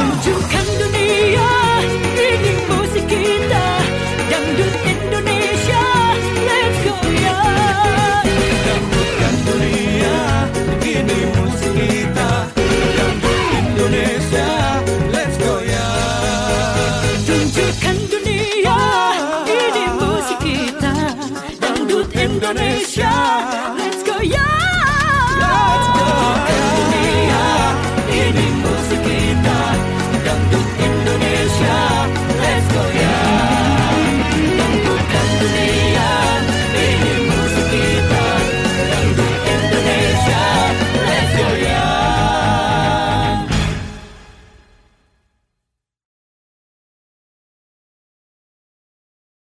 Tunjukkan dunia ini musik kita. Dangdut Indonesia, let's go ya dunia ini musik kita. Dangdut Indonesia, let's go ya Tunjukkan dunia ini musik kita. Dangdut Indonesia